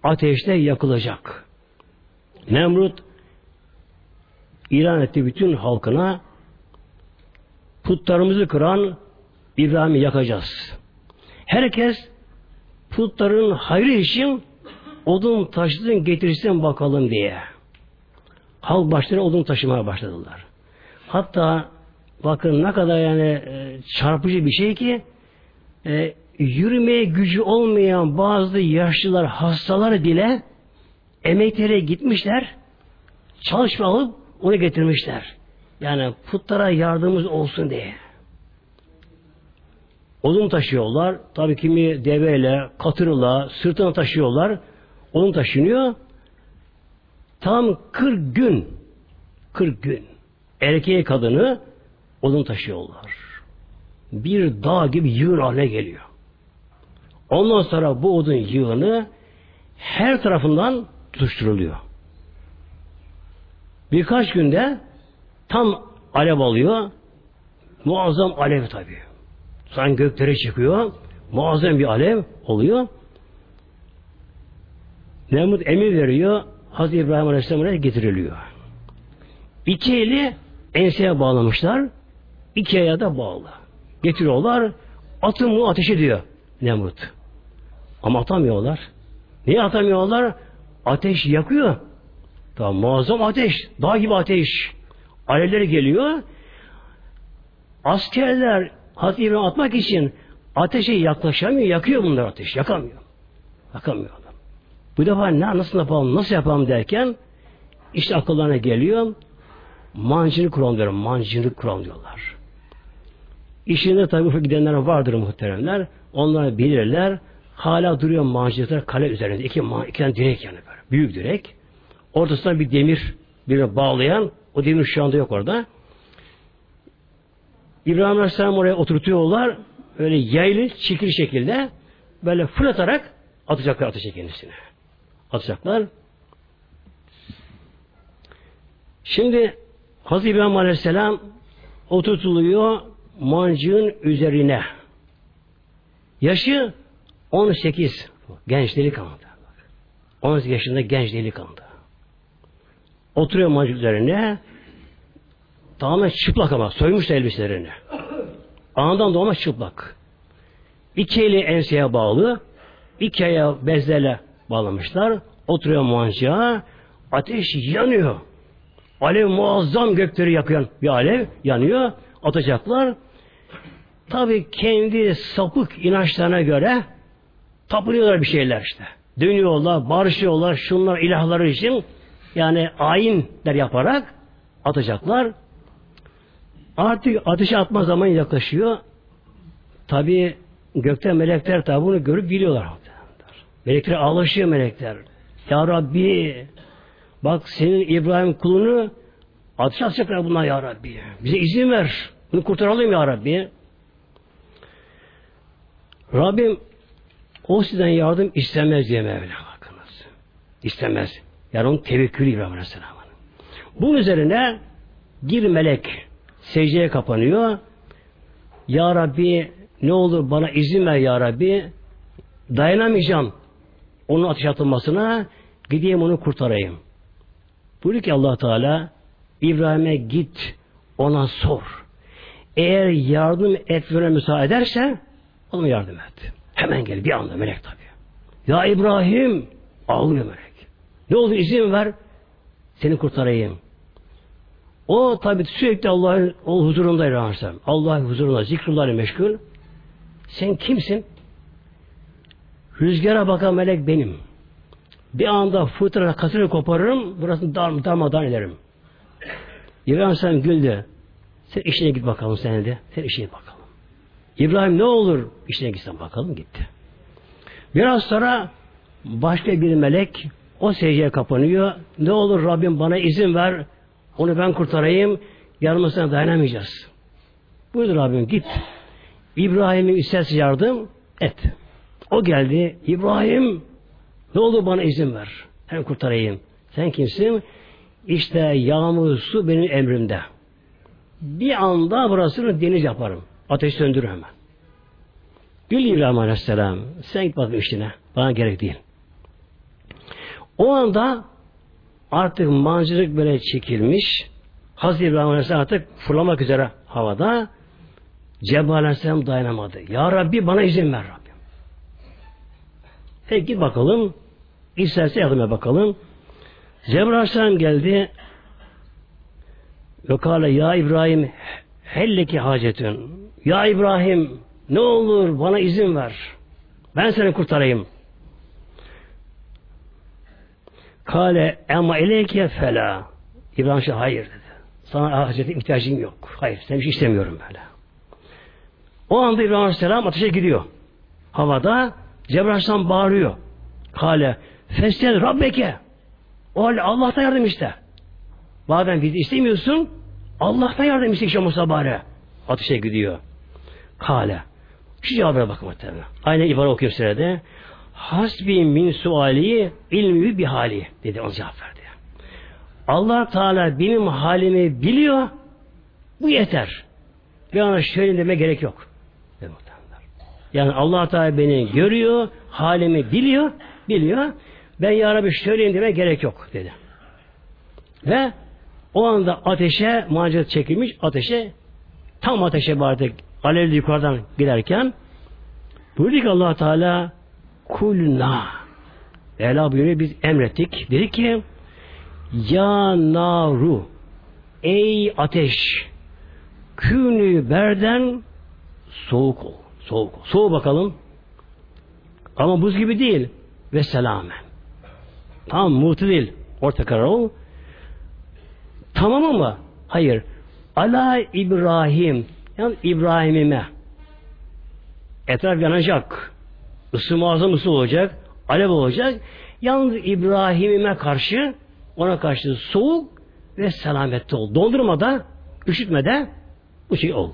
Ateşte yakılacak. Nemrut ilan etti bütün halkına putlarımızı kıran İbrahim'i yakacağız. Herkes putların hayrı için odun taşıdın getirsin bakalım diye. Halk başlarına odun taşımaya başladılar. Hatta bakın ne kadar yani e, çarpıcı bir şey ki e, yürümeye gücü olmayan bazı yaşlılar, hastalar bile emeklere gitmişler, çalışma alıp onu getirmişler. Yani putlara yardımımız olsun diye. Odun taşıyorlar. Tabii kimi deveyle, katırla, sırtına taşıyorlar. Odun taşınıyor. Tam 40 gün 40 gün erkeğe kadını odun taşıyorlar. Bir dağ gibi yığın haline geliyor. Ondan sonra bu odun yığını her tarafından tutuşturuluyor. Birkaç günde tam alev alıyor. Muazzam alev tabi. Sanki göklere çıkıyor. Muazzam bir alev oluyor. Nemrut emir veriyor. Hazreti İbrahim Aleyhisselam oraya getiriliyor. İki eli enseye bağlamışlar. İki ayağı da bağlı. Getiriyorlar. Atın bunu ateş ediyor Nemrut. Ama atamıyorlar. Niye atamıyorlar? Ateş yakıyor. Tamam, muazzam ateş. Dağ gibi ateş. Alevleri geliyor. Askerler Hazreti İbrahim atmak için ateşe yaklaşamıyor. Yakıyor bunlar ateş. Yakamıyor. Yakamıyor. Bu defa ne, nasıl yapalım, nasıl yapalım derken işte akıllarına geliyor mancını kuran diyor. Mancını kuran diyorlar. İşinde tabi gidenler vardır muhteremler. Onlar bilirler. Hala duruyor mancınıklar kale üzerinde. İki, iki tane direk yani böyle. Büyük direk. Ortasına bir demir bir bağlayan o demir şu anda yok orada. İbrahim Aleyhisselam oraya oturtuyorlar. Öyle yaylı, çekil şekilde böyle fırlatarak atacaklar ateşe kendisine atacaklar. Şimdi Hazreti İbrahim Aleyhisselam oturtuluyor mancığın üzerine. Yaşı 18. Genç delikanlı. 18 yaşında genç delikanlı. Oturuyor mancık üzerine. Tamamen çıplak ama. Soymuş elbiselerini. Anından doğma çıplak. İki eli enseye bağlı. iki ayağı bezlerle bağlamışlar. Oturuyor mancığa. Ateş yanıyor. Alev muazzam gökleri yakıyor. Bir alev yanıyor. Atacaklar. Tabi kendi sapık inançlarına göre tapınıyorlar bir şeyler işte. Dönüyorlar, barışıyorlar, şunlar ilahları için yani ayinler yaparak atacaklar. Artık ateşe atma zaman yaklaşıyor. Tabi gökte melekler tabi bunu görüp biliyorlar. Melekler ağlaşıyor melekler. Ya Rabbi bak senin İbrahim kulunu ateşe atacaklar bunlar Ya Rabbi. Bize izin ver. Bunu kurtaralım Ya Rabbi. Rabbim o sizden yardım istemez diye Mevla bakınız. İstemez. Yani onun tevekkülü İbrahim Aleyhisselam'ın. Bunun üzerine bir melek secdeye kapanıyor. Ya Rabbi ne olur bana izin ver Ya Rabbi. Dayanamayacağım onun ateş atılmasına gideyim onu kurtarayım. Buyuruyor ki allah Teala İbrahim'e git ona sor. Eğer yardım etmene müsaade ederse ona yardım et. Hemen gel bir anda melek tabi. Ya İbrahim ağlıyor melek. Ne oldu izin ver seni kurtarayım. O tabi sürekli Allah'ın o huzurunda İbrahim Allah'ın huzurunda zikrullah meşgul. Sen kimsin? Rüzgara bakan melek benim. Bir anda fırtına kasını koparırım, burasını dar, darmadan ederim. İbrahim sen güldü. Sen işine git bakalım sen de. Sen işine bakalım. İbrahim ne olur işine gitsen bakalım gitti. Biraz sonra başka bir melek o secdeye kapanıyor. Ne olur Rabbim bana izin ver. Onu ben kurtarayım. Yanıma dayanamayacağız. Buyurdu Rabbim git. İbrahim'in isterse yardım et. O geldi. İbrahim ne olur bana izin ver. Hem kurtarayım. Sen kimsin? İşte yağmur su benim emrimde. Bir anda burasını deniz yaparım. Ateş söndürür hemen. Gül İbrahim Aleyhisselam. Sen git bakayım işine. Bana gerek değil. O anda artık mancılık böyle çekilmiş. Hazreti İbrahim Aleyhisselam artık fırlamak üzere havada. Cebrail Aleyhisselam dayanamadı. Ya Rabbi bana izin ver Rabbim. Peki bakalım. İsterse yardıma bakalım. Cebrail Aleyhisselam geldi. Ve ya İbrahim helleki hacetün. Ya İbrahim ne olur bana izin ver. Ben seni kurtarayım. Kale ama eleyke fela. İbrahim şey hayır dedi. Sana hacete ihtiyacım yok. Hayır sen bir şey istemiyorum böyle. O anda İbrahim Aleyhisselam ateşe gidiyor. Havada Cebrail Aleyhisselam bağırıyor. Kale festel Rabbeke. O halde Allah'tan yardım iste. Bazen bizi istemiyorsun. Allah'tan yardım iste işte Musa bari. Ateşe gidiyor. Kale. Şu cevabına bakın muhtemelen. Aynı ibare okuyor sırada. Hasbi min suali ilmi bir hali dedi ona cevap verdi. Allah Teala benim halimi biliyor. Bu yeter. Bir ana şöyle deme gerek yok. Yani Allah Teala beni görüyor, halimi biliyor, biliyor. Ben ya Rabbi söyleyeyim deme gerek yok dedi. Ve o anda ateşe macera çekilmiş ateşe tam ateşe vardı alevli yukarıdan giderken buyurdu ki allah Teala kulna Ela buyuruyor biz emrettik. Dedi ki ya naru ey ateş künü berden soğuk ol. Soğuk ol. Soğuk bakalım. Ama buz gibi değil. Ve selamen. Tam muhtedil. Orta karar ol. Tamam ama hayır. Ala İbrahim yani İbrahim'ime etraf yanacak. Isı muazzam ısı olacak. Alev olacak. Yalnız İbrahim'ime karşı ona karşı soğuk ve selamette ol. Dondurmada, üşütmede bu şey ol.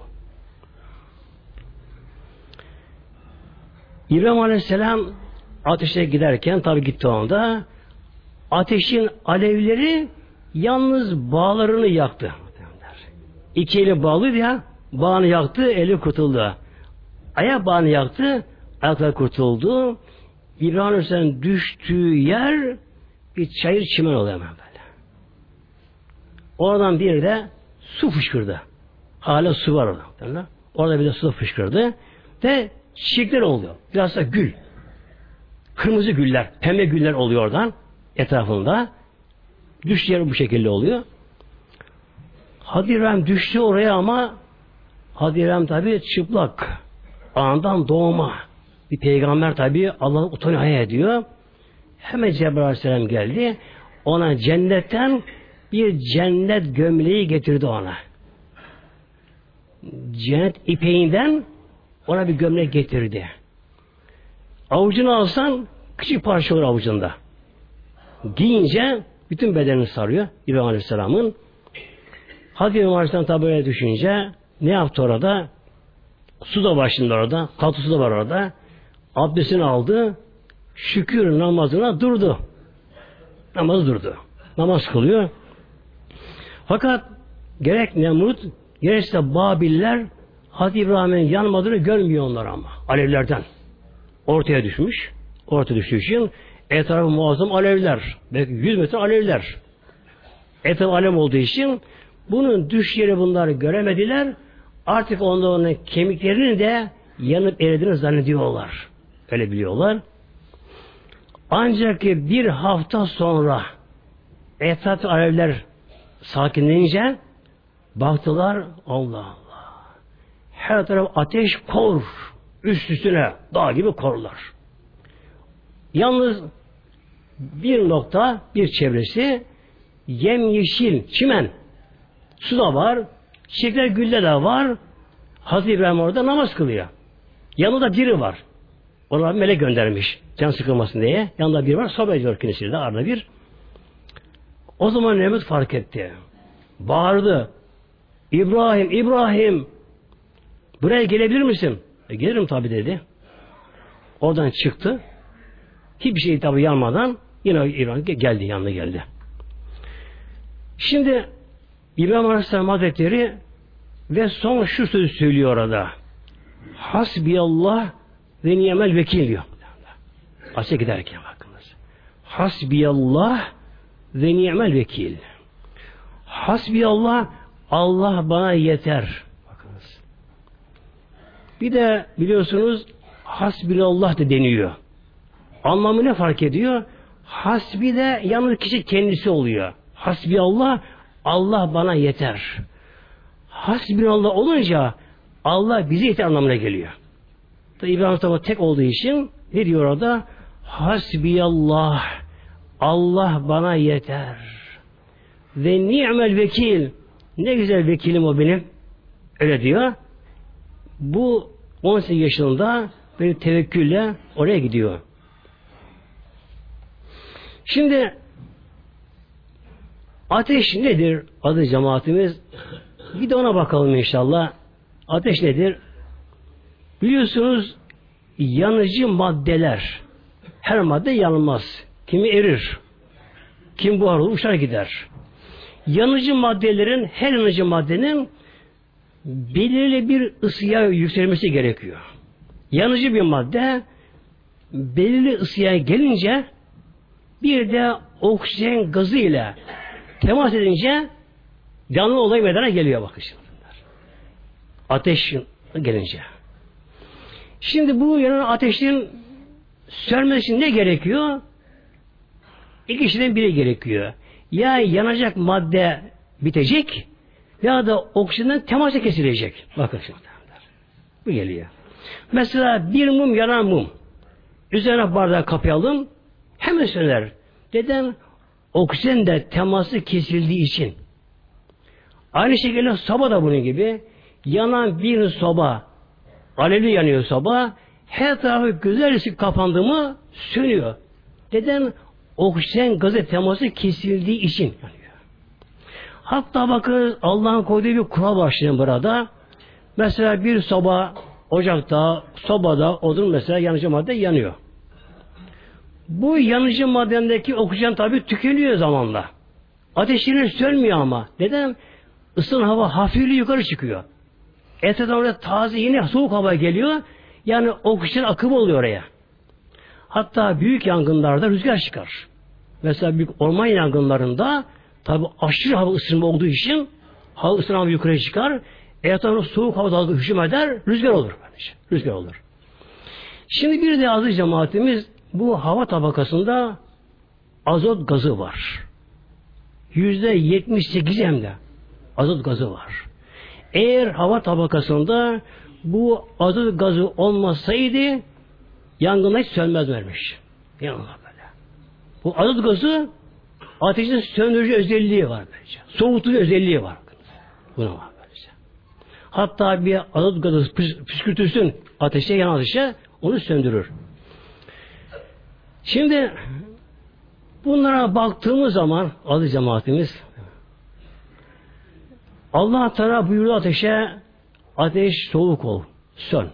İbrahim Aleyhisselam ateşe giderken tabi gitti o ateşin alevleri yalnız bağlarını yaktı. İki eli bağlıydı ya bağını yaktı eli kurtuldu. Ayak bağını yaktı ayaklar kurtuldu. İbrahim Aleyhisselam düştüğü yer bir çayır çimen oluyor hemen böyle. Oradan bir de su fışkırdı. Hala su var orada. Orada bir de su fışkırdı. Ve çiçekler oluyor. Biraz da gül. Kırmızı güller, pembe güller oluyor oradan etrafında. Düş yeri bu şekilde oluyor. Hadirem düştü oraya ama Hadirem tabi çıplak. Andan doğma. Bir peygamber tabi Allah utanıyor ediyor. Hemen Cebrail Aleyhisselam geldi. Ona cennetten bir cennet gömleği getirdi ona. Cennet ipeğinden ona bir gömlek getirdi. Avucunu alsan küçük parça olur avucunda. Giyince bütün bedenini sarıyor İbrahim Aleyhisselam'ın. Hadi İbrahim Aleyhisselam tabi düşünce ne yaptı orada? Su da var orada. Tatlı su da var orada. Abdestini aldı. Şükür namazına durdu. Namaz durdu. Namaz kılıyor. Fakat gerek Nemrut gerekse Babiller Hazreti İbrahim'in yanmadığını görmüyor onlar ama. Alevlerden. Ortaya düşmüş. Ortaya düştüğü için etrafı muazzam alevler. Belki 100 metre alevler. Etrafı alev olduğu için bunun düş yeri bunları göremediler. Artık onların kemiklerini de yanıp eridiğini zannediyorlar. Öyle biliyorlar. Ancak bir hafta sonra etrafta alevler sakinleyince baktılar Allah Allah. Her taraf ateş kor. Üst üstüne dağ gibi korlar. Yalnız bir nokta, bir çevresi yemyeşil, çimen. Su da var, çiçekler gülle de var. Hazreti İbrahim orada namaz kılıyor. Yanında biri var. Ona melek göndermiş. Can sıkılmasın diye. Yanında biri var. Sohbet ediyor kendisiyle arada bir. O zaman Nemrut fark etti. Bağırdı. İbrahim, İbrahim buraya gelebilir misin? E, gelirim tabi dedi. Oradan çıktı. Hiçbir şey tabi yanmadan yine İbrahim geldi, yanına geldi. Şimdi İbrahim Aleyhisselam Hazretleri ve son şu sözü söylüyor orada. Hasbiyallah ve niyemel vekil diyor. Asya giderken bakınız. Hasbiyallah ve ni'mel vekil. Hasbiyallah Allah bana yeter. Bakınız. Bir de biliyorsunuz hasbilallah da deniyor. Anlamı ne fark ediyor? Hasbi de yalnız kişi kendisi oluyor. Hasbiyallah Allah bana yeter. Hasbinallah olunca Allah bize yeter anlamına geliyor. Tabi İbrahim Tabi tek olduğu için ne diyor orada? Hasbiyallah Allah bana yeter. Ve ni'mel vekil. Ne güzel vekilim o benim. Öyle diyor. Bu 18 yaşında böyle tevekkülle oraya gidiyor. Şimdi ateş nedir adı cemaatimiz? Bir de ona bakalım inşallah. Ateş nedir? Biliyorsunuz yanıcı maddeler her madde yanılmaz. Kimi erir. Kim buhar olur uçar gider. Yanıcı maddelerin her yanıcı maddenin belirli bir ısıya yükselmesi gerekiyor. Yanıcı bir madde belirli ısıya gelince bir de oksijen gazı ile temas edince canlı olay meydana geliyor bakın. Ateş gelince. Şimdi bu yanan ateşin sönmesi için ne gerekiyor? İki kişiden biri gerekiyor. Ya yanacak madde bitecek ya da oksijenden teması kesilecek. Bakın şimdi. Bu geliyor. Mesela bir mum yanan mum. Üzerine bardağı kapayalım. Hemen söner. Neden? Oksijen de teması kesildiği için. Aynı şekilde soba da bunun gibi. Yanan bir soba, alevli yanıyor soba, her tarafı güzel kapandı mı sönüyor. Neden? oksijen gazı teması kesildiği için yanıyor. Hatta bakın Allah'ın koyduğu bir kural başlayın burada. Mesela bir soba ocakta, sobada odun mesela yanıcı madde yanıyor. Bu yanıcı maddendeki oksijen tabi tükeniyor zamanla. Ateşinin sönmüyor ama. Neden? Isın hava hafifli yukarı çıkıyor. Etraftan oraya taze yine soğuk hava geliyor. Yani oksijen akımı oluyor oraya. Hatta büyük yangınlarda rüzgar çıkar. Mesela büyük orman yangınlarında Tabi aşırı hava ısınma olduğu için hava ısınma yukarı çıkar. Etrafında soğuk hava dalga hücum eder. Rüzgar olur. Rüzgar olur. Şimdi bir de aziz cemaatimiz bu hava tabakasında azot gazı var. Yüzde yetmiş sekiz hem de azot gazı var. Eğer hava tabakasında bu azot gazı olmasaydı yangınlar hiç sönmez vermiş. Yanına böyle. Bu azot gazı ateşin söndürücü özelliği var böylece. Soğutucu özelliği var. Buna var böylece. Hatta bir azot gazı püskürtürsün ateşe yan ateşe onu söndürür. Şimdi bunlara baktığımız zaman aziz cemaatimiz Allah Teala buyurdu ateşe ateş soğuk ol, sön.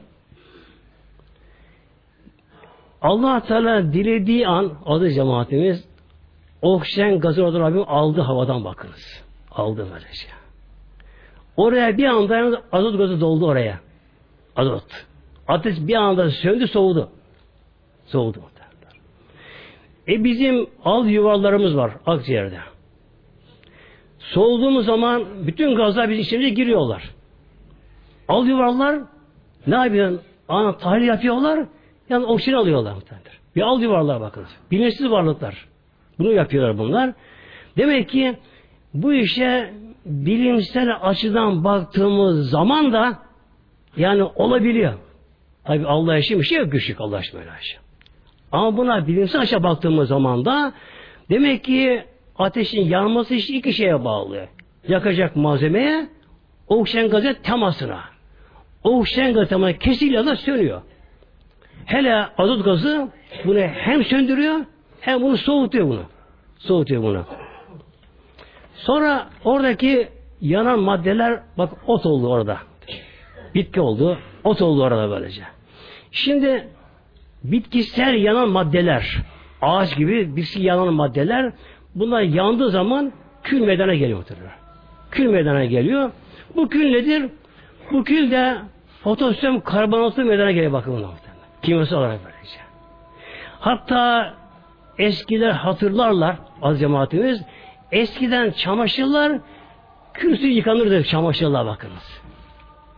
Allah Teala dilediği an adı cemaatimiz oksijen gazı orada Rabbim aldı havadan bakınız. Aldı böylece. Oraya bir anda azot gazı doldu oraya. Azot. Ateş bir anda söndü soğudu. Soğudu. E bizim al yuvarlarımız var akciğerde. Soğuduğumuz zaman bütün gazlar bizim içimize giriyorlar. Al yuvarlar ne yapıyor? Ana tahlil yapıyorlar. Yani oksijen alıyorlar muhtemelen. Bir al yuvarlar bakınız. Bilinçsiz varlıklar. Bunu yapıyorlar bunlar. Demek ki bu işe bilimsel açıdan baktığımız zaman da yani olabiliyor. Tabi Allah için bir şey yok güçlük Allah için böyle şey. Ama buna bilimsel açıdan baktığımız zaman da demek ki ateşin yanması için iki şeye bağlı. Yakacak malzemeye, oksijen gazı temasına. Oksijen gazı temasına kesinlikle da sönüyor. Hele azot gazı bunu hem söndürüyor hem bunu soğutuyor bunu. Soğutuyor bunu. Sonra oradaki yanan maddeler bak ot oldu orada. Bitki oldu. Ot oldu orada böylece. Şimdi bitkisel yanan maddeler ağaç gibi şey yanan maddeler bunlar yandığı zaman kül meydana geliyor. Kül meydana geliyor. Bu kül nedir? Bu kül de potasyum karbonatı meydana geliyor bakın buna. Kimyasal olarak böylece. Hatta eskiler hatırlarlar az cemaatimiz eskiden çamaşırlar suyu yıkanırdı çamaşırlar bakınız.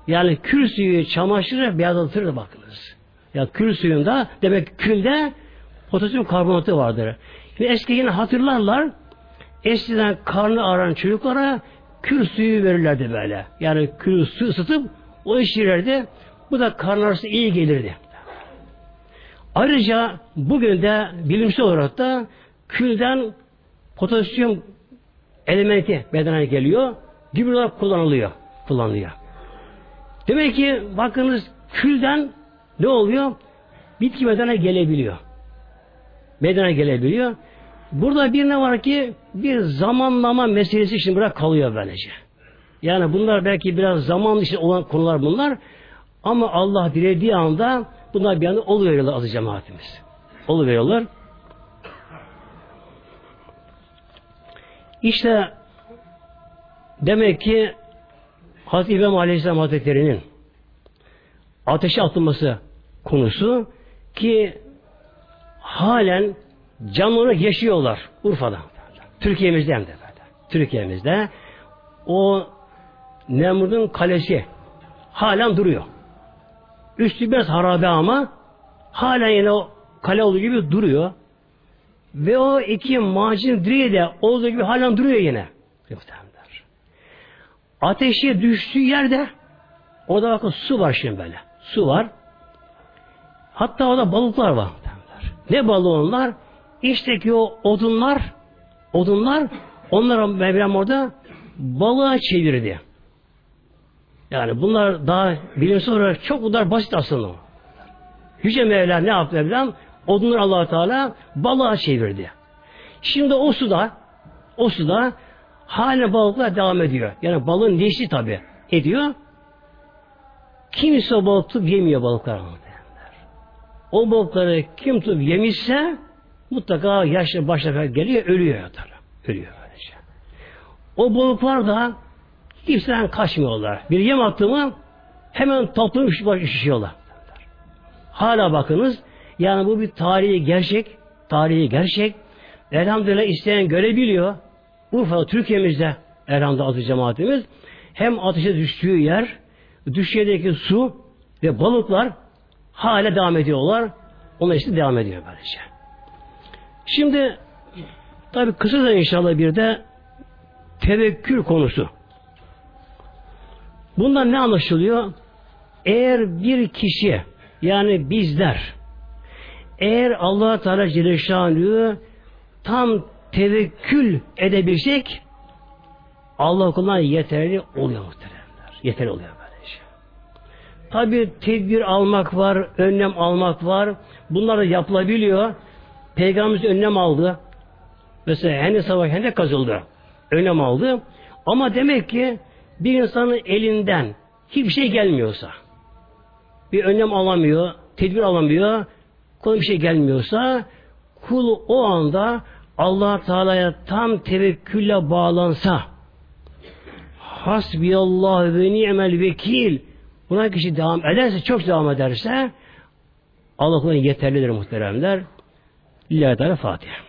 Yani kül suyu çamaşırı beyazlatırdı bakınız. Ya kül suyunda demek külde potasyum karbonatı vardır. Şimdi eski yine hatırlarlar eskiden karnı ağrıyan çocuklara kül suyu verirlerdi böyle. Yani kül su ısıtıp o içirirlerdi. Bu da karın ağrısı iyi gelirdi. Ayrıca bugün de bilimsel olarak da külden potasyum elementi bedene geliyor. Gibi olarak kullanılıyor. Kullanılıyor. Demek ki bakınız külden ne oluyor? Bitki bedene gelebiliyor. Bedene gelebiliyor. Burada bir ne var ki bir zamanlama meselesi için bırak kalıyor böylece. Yani bunlar belki biraz zaman için olan konular bunlar. Ama Allah dilediği anda bunlar bir anda oluveriyorlar azı cemaatimiz. Oluveriyorlar. İşte demek ki Hazreti İbrahim Aleyhisselam Hazretleri'nin ateşe atılması konusu ki halen canlı yaşıyorlar Urfa'da. Türkiye'mizde hem de böyle. Türkiye'mizde o Nemrut'un kalesi halen duruyor. Üstü biraz harabe ama halen yine o kale olduğu gibi duruyor. Ve o iki macun direği de olduğu gibi halen duruyor yine. Ateşe düştüğü yerde orada bakın su var şimdi böyle. Su var. Hatta orada balıklar var. Ne balığı onlar? İşte ki o odunlar odunlar onlara Mevlam orada balığa çevirdi. Yani bunlar daha bilimsel olarak çok bunlar basit aslında. Yüce Mevla ne yaptı Mevlam? Odunları allah Teala balığa çevirdi. Şimdi o suda o suda hala balıklar devam ediyor. Yani balığın neşli tabi ediyor. Kimse balık tutup yemiyor balıklar. O balıkları kim tutup yemişse mutlaka yaşlı başına geliyor ölüyor yatar. Ölüyor böylece. O balıklar da kimseden kaçmıyorlar. Bir yem attı mı hemen toplanıp üşüşüyorlar. Hala bakınız yani bu bir tarihi gerçek. Tarihi gerçek. Elhamdülillah isteyen görebiliyor. Urfa, Türkiye'mizde Erhan'da adı cemaatimiz hem ateşe düştüğü yer, düşüyedeki su ve balıklar hala devam ediyorlar. Onlar işte devam ediyor böylece. Şimdi tabi kısa da inşallah bir de tevekkül konusu. Bundan ne anlaşılıyor? Eğer bir kişi yani bizler eğer Allah Teala Celle tam tevekkül edebilsek Allah kuluna yeterli oluyor muhteremler. Yeterli oluyor. Tabi tedbir almak var, önlem almak var. Bunlar da yapılabiliyor. Peygamberimiz önlem aldı. Mesela Hendek Savaşı Hendek kazıldı. Önlem aldı. Ama demek ki bir insanın elinden hiçbir şey gelmiyorsa, bir önlem alamıyor, tedbir alamıyor, konu bir şey gelmiyorsa, kul o anda allah Teala'ya tam tevekkülle bağlansa, hasbiyallah ve ni'mel vekil, buna kişi devam ederse, çok devam ederse, Allah kuluna yeterlidir muhteremler. Lillahi Teala Fatiha.